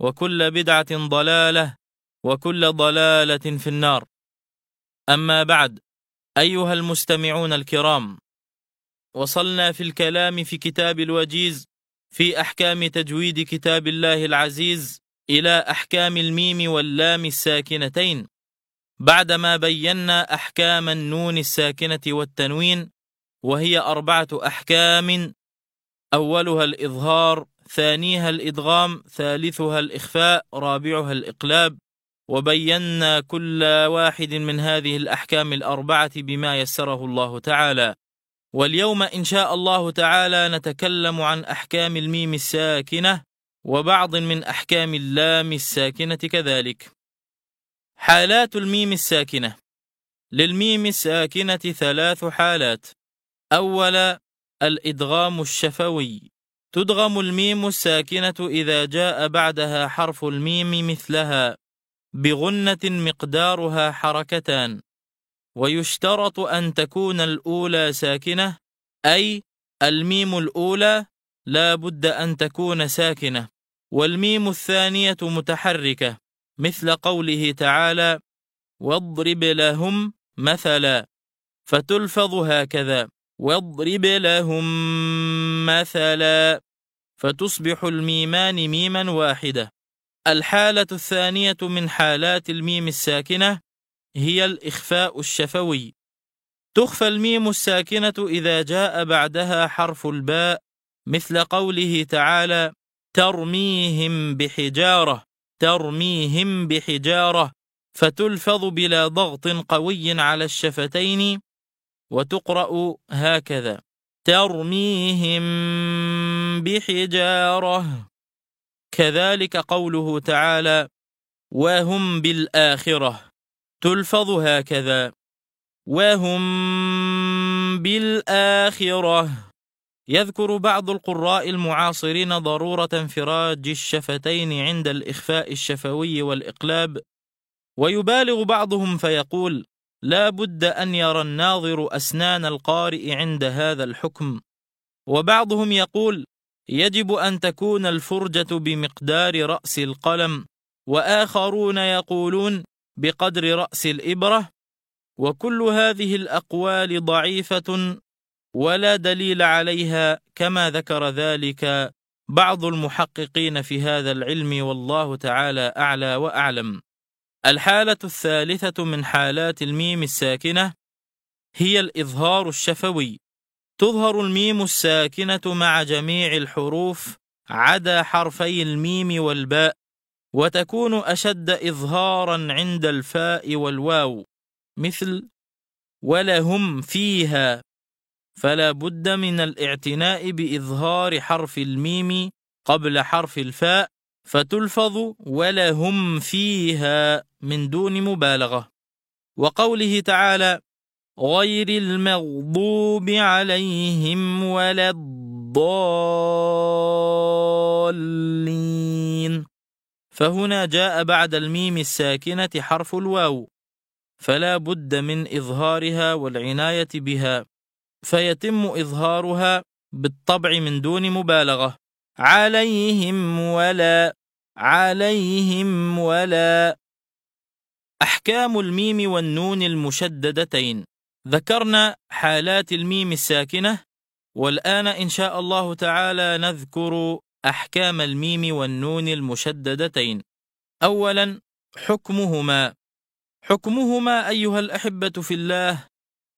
وكل بدعة ضلالة وكل ضلالة في النار. أما بعد أيها المستمعون الكرام وصلنا في الكلام في كتاب الوجيز في أحكام تجويد كتاب الله العزيز إلى أحكام الميم واللام الساكنتين. بعدما بينا أحكام النون الساكنة والتنوين وهي أربعة أحكام أولها الإظهار ثانيها الإدغام ثالثها الإخفاء رابعها الإقلاب وبينا كل واحد من هذه الأحكام الأربعة بما يسره الله تعالى. واليوم إن شاء الله تعالى نتكلم عن أحكام الميم الساكنة وبعض من أحكام اللام الساكنة كذلك. حالات الميم الساكنة. للميم الساكنة ثلاث حالات. أولا الإدغام الشفوي. تدغم الميم الساكنة إذا جاء بعدها حرف الميم مثلها بغنة مقدارها حركتان. ويشترط أن تكون الأولى ساكنة أي الميم الأولى لا بد أن تكون ساكنة. والميم الثانية متحركة مثل قوله تعالى واضرب لهم مثلا فتلفظ هكذا واضرب لهم مثلا فتصبح الميمان ميما واحدة. الحالة الثانية من حالات الميم الساكنة هي الإخفاء الشفوي. تخفى الميم الساكنة إذا جاء بعدها حرف الباء مثل قوله تعالى ترميهم بحجارة ترميهم بحجارة فتلفظ بلا ضغط قوي على الشفتين وتقرأ هكذا. ترميهم بحجارة. كذلك قوله تعالى وهم بالآخرة تلفظ هكذا وهم بالآخرة يذكر بعض القراء المعاصرين ضرورة انفراج الشفتين عند الإخفاء الشفوي والإقلاب ويبالغ بعضهم فيقول لا بد أن يرى الناظر أسنان القارئ عند هذا الحكم. وبعضهم يقول يجب أن تكون الفرجة بمقدار رأس القلم وآخرون يقولون بقدر رأس الإبرة. وكل هذه الأقوال ضعيفة ولا دليل عليها كما ذكر ذلك بعض المحققين في هذا العلم والله تعالى أعلى وأعلم. الحالة الثالثة من حالات الميم الساكنة هي الإظهار الشفوي. تظهر الميم الساكنة مع جميع الحروف عدا حرفي الميم والباء وتكون أشد إظهارا عند الفاء والواو مثل ولهم فيها. فلا بد من الاعتناء بإظهار حرف الميم قبل حرف الفاء فتلفظ ولهم فيها من دون مبالغة. وقوله تعالى غير المغضوب عليهم ولا الضالين. فهنا جاء بعد الميم الساكنة حرف الواو. فلا بد من إظهارها والعناية بها. فيتم إظهارها بالطبع من دون مبالغة. عليهم ولا عليهم ولا. أحكام الميم والنون المشددتين. ذكرنا حالات الميم الساكنة. والآن إن شاء الله تعالى نذكر أحكام الميم والنون المشددتين. أولا حكمهما. حكمهما أيها الأحبة في الله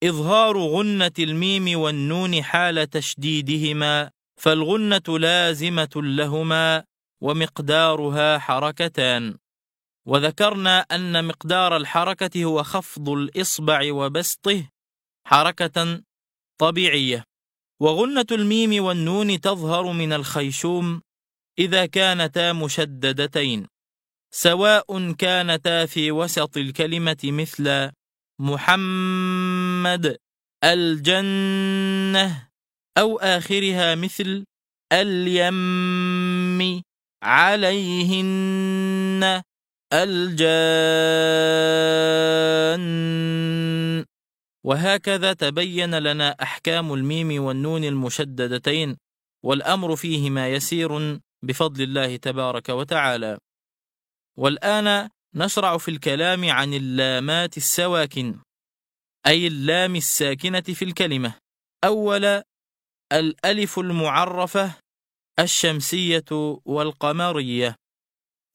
إظهار غنة الميم والنون حال تشديدهما. فالغنة لازمة لهما ومقدارها حركتان. وذكرنا أن مقدار الحركة هو خفض الإصبع وبسطه حركة طبيعية. وغنة الميم والنون تظهر من الخيشوم إذا كانتا مشددتين سواء كانتا في وسط الكلمة مثل محمد الجنة أو آخرها مثل اليم عليهن الجان. وهكذا تبين لنا أحكام الميم والنون المشددتين والأمر فيهما يسير بفضل الله تبارك وتعالى. والآن نشرع في الكلام عن اللامات السواكن أي اللام الساكنة في الكلمة. أول الألف المعرفة الشمسية والقمرية.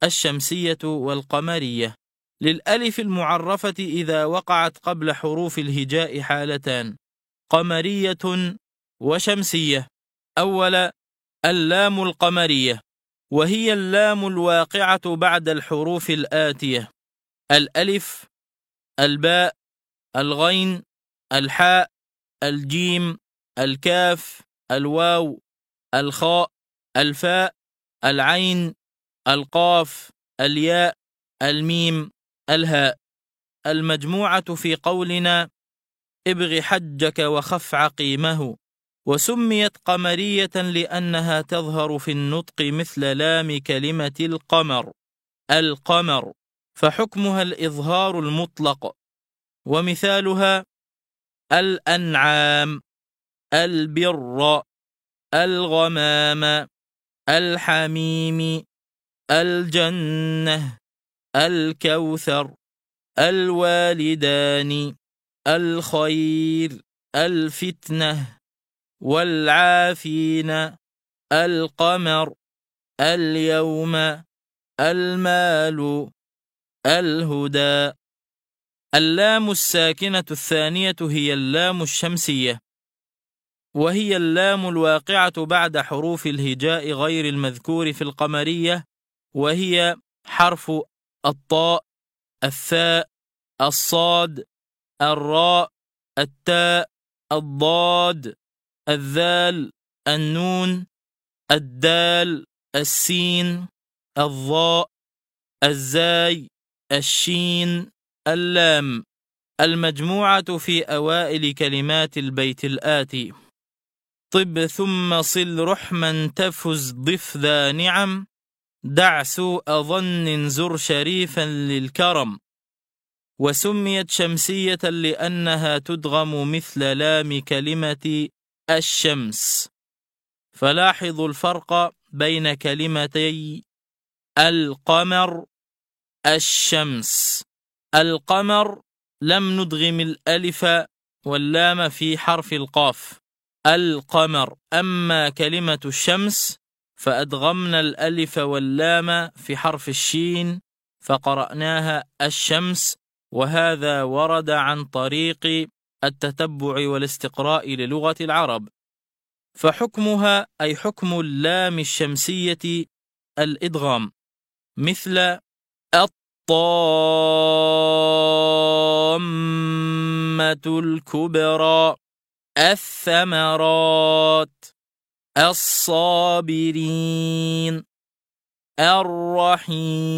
الشمسية والقمرية. للألف المعرفة إذا وقعت قبل حروف الهجاء حالتان. قمرية وشمسية. أول اللام القمرية. وهي اللام الواقعة بعد الحروف الآتية. الألف الباء الغين الحاء الجيم الكاف الواو الخاء الفاء العين القاف الياء الميم الهاء. المجموعة في قولنا ابغ حجك وخف عقيمه وسميت قمرية لأنها تظهر في النطق مثل لام كلمة القمر القمر. فحكمها الإظهار المطلق ومثالها الأنعام. البر الغمام الحميم الجنة الكوثر الوالدان الخير الفتنة والعافين القمر اليوم المال الهدى. اللام الساكنة الثانية هي اللام الشمسية. وهي اللام الواقعة بعد حروف الهجاء غير المذكور في القمرية وهي حرف الطاء الثاء الصاد الراء التاء الضاد الذال النون الدال السين الضاء الزاي الشين اللام. المجموعة في أوائل كلمات البيت الآتي. طب ثم صل رحما تفز ضف ذا نعم. دع سوء ظن زر شريفا للكرم. وسميت شمسية لأنها تدغم مثل لام كلمة الشمس. فلاحظوا الفرق بين كلمتي القمر الشمس. القمر لم ندغم الألف واللام في حرف القاف. القمر. أما كلمة الشمس فأدغمنا الألف واللام في حرف الشين فقرأناها الشمس وهذا ورد عن طريق التتبع والاستقراء للغة العرب. فحكمها أي حكم اللام الشمسية الإدغام. مثل الطامة الكبرى. الثمرات الصابرين الرحيم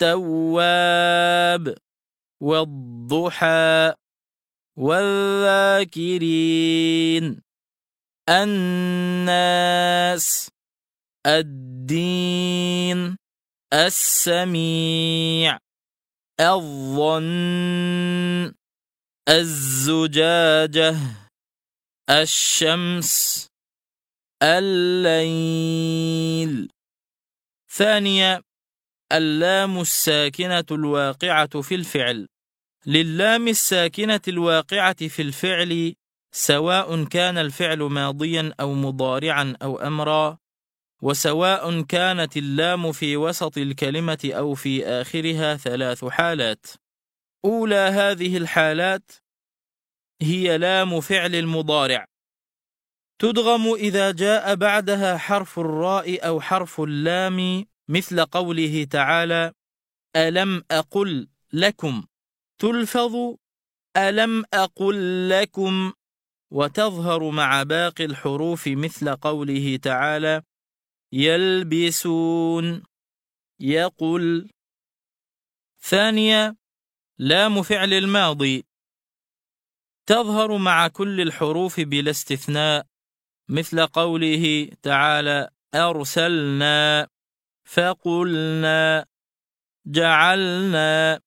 التواب والضحى والذاكرين الناس الدين السميع الظن. الزجاجة الشمس الليل. ثانية اللام الساكنة الواقعة في الفعل. للام الساكنة الواقعة في الفعل سواء كان الفعل ماضيا أو مضارعا أو أمرا وسواء كانت اللام في وسط الكلمة أو في آخرها ثلاث حالات. أولى هذه الحالات هي لام فعل المضارع. تدغم إذا جاء بعدها حرف الراء أو حرف اللام مثل قوله تعالى ألم أقل لكم؟ تلفظ ألم أقل لكم؟ وتظهر مع باقي الحروف مثل قوله تعالى يلبسون يقل. ثانية لام فعل الماضي. تظهر مع كل الحروف بلا استثناء مثل قوله تعالى أرسلنا فقلنا جعلنا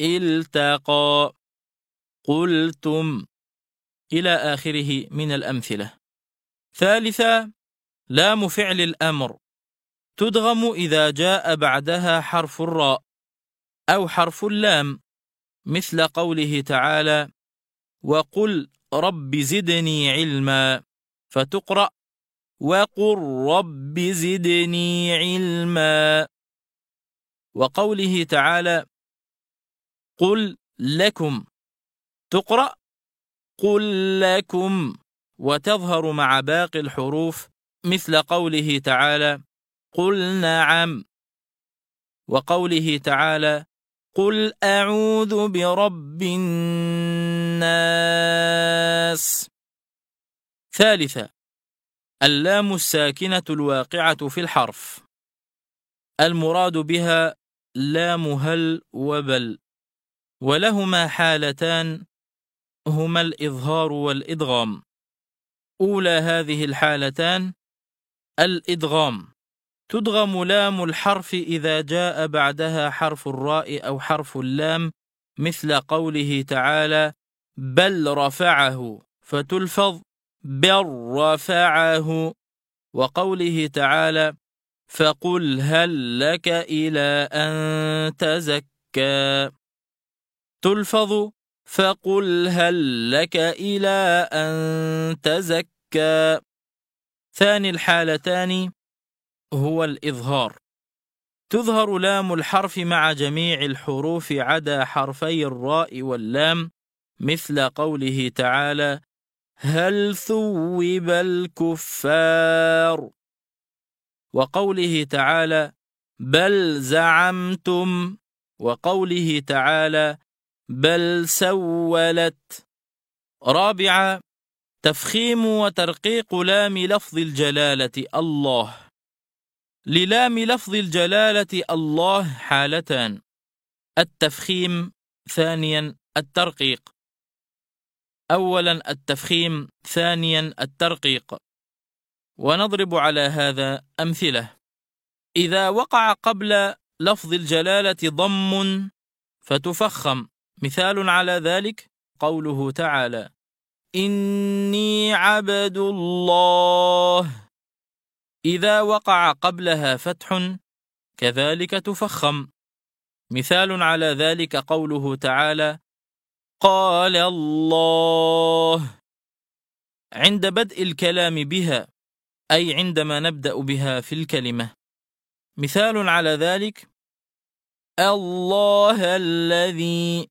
إلتقى. قلتم إلى آخره من الأمثلة. ثالثا لام فعل الأمر. تدغم إذا جاء بعدها حرف الراء. أو حرف اللام مثل قوله تعالى وقل رب زدني علما فتقرأ وقل رب زدني علما. وقوله تعالى قل لكم تقرأ قل لكم. وتظهر مع باقي الحروف مثل قوله تعالى قل نعم. وقوله تعالى قل أعوذ برب الناس ثالثا اللام الساكنة الواقعة في الحرف. المراد بها لام هل وبل. ولهما حالتان هما الإظهار والإدغام. أولى هذه الحالتان الإدغام. تدغم لام الحرف إذا جاء بعدها حرف الراء أو حرف اللام مثل قوله تعالى بل رفعه فتلفظ بل رفعه. وقوله تعالى فقل هل لك إلى أن تزكى. تلفظ فقل هل لك إلى أن تزكى. ثاني الحالتان هو الإظهار. تظهر لام الحرف مع جميع الحروف عدا حرفي الراء واللام مثل قوله تعالى هل ثوب الكفار؟ وقوله تعالى بل زعمتم؟ وقوله تعالى بل سولت؟ رابعا تفخيم وترقيق لام لفظ الجلالة الله. للام لفظ الجلالة الله حالتان. التفخيم ثانيا الترقيق. أولا التفخيم ثانيا الترقيق. ونضرب على هذا أمثلة. إذا وقع قبل لفظ الجلالة ضم فتفخم. مثال على ذلك قوله تعالى إني عبد الله. إذا وقع قبلها فتح كذلك تفخم. مثال على ذلك قوله تعالى قال الله. عند بدء الكلام بها أي عندما نبدأ بها في الكلمة. مثال على ذلك الله الذي.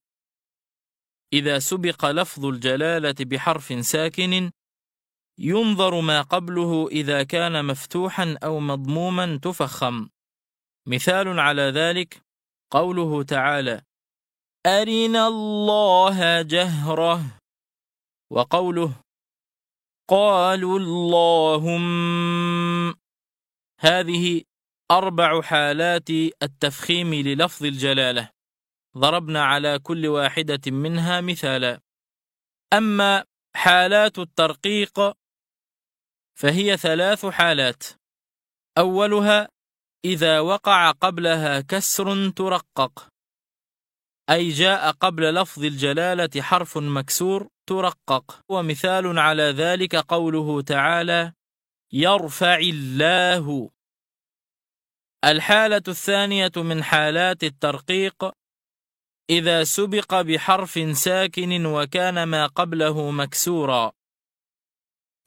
إذا سبق لفظ الجلالة بحرف ساكن ينظر ما قبله إذا كان مفتوحا أو مضموما تفخم. مثال على ذلك قوله تعالى أرنا الله جهرة. وقوله قالوا اللهم. هذه أربع حالات التفخيم للفظ الجلالة. ضربنا على كل واحدة منها مثالا. أما حالات الترقيق فهي ثلاث حالات. أولها إذا وقع قبلها كسر ترقق أي جاء قبل لفظ الجلالة حرف مكسور ترقق. ومثال على ذلك قوله تعالى يرفع الله. الحالة الثانية من حالات الترقيق إذا سبق بحرف ساكن وكان ما قبله مكسورا.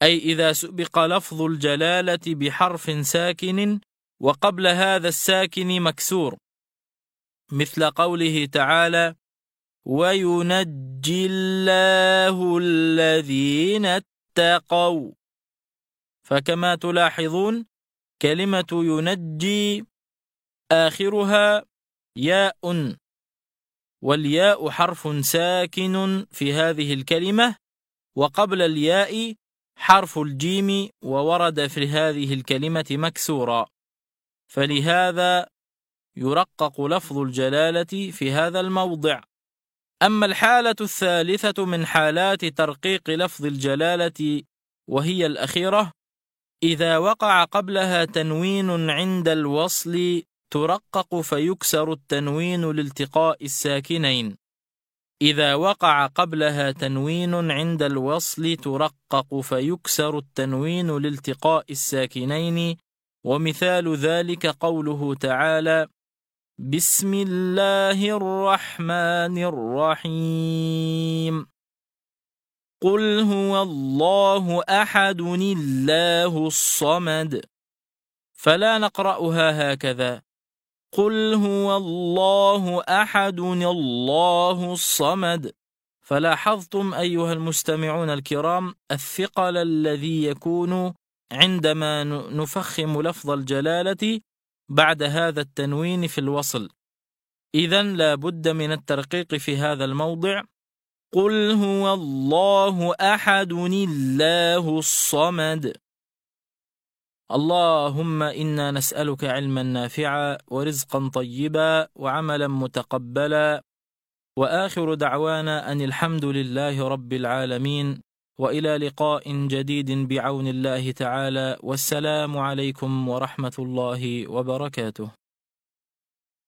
أي إذا سبق لفظ الجلالة بحرف ساكن وقبل هذا الساكن مكسور. مثل قوله تعالى وينجي الله الذين اتقوا فكما تلاحظون كلمة ينجي آخرها ياء والياء حرف ساكن في هذه الكلمة وقبل الياء حرف الجيم وورد في هذه الكلمة مكسورا. فلهذا يرقق لفظ الجلالة في هذا الموضع. أما الحالة الثالثة من حالات ترقيق لفظ الجلالة وهي الأخيرة إذا وقع قبلها تنوين عند الوصل ترقق فيكسر التنوين لالتقاء الساكنين. إذا وقع قبلها تنوين عند الوصل ترقق فيكسر التنوين لالتقاء الساكنين. ومثال ذلك قوله تعالى بسم الله الرحمن الرحيم. قل هو الله أحد الله الصمد. فلا نقرأها هكذا. قل هو الله أحد الله الصمد فلاحظتم أيها المستمعون الكرام الثقل الذي يكون عندما نفخم لفظ الجلالة بعد هذا التنوين في الوصل. إذا لا بد من الترقيق في هذا الموضع. قل هو الله أحد الله الصمد اللهم إنا نسألك علما نافعا ورزقا طيبا وعملا متقبلا. وآخر دعوانا أن الحمد لله رب العالمين. وإلى لقاء جديد بعون الله تعالى. والسلام عليكم ورحمة الله وبركاته.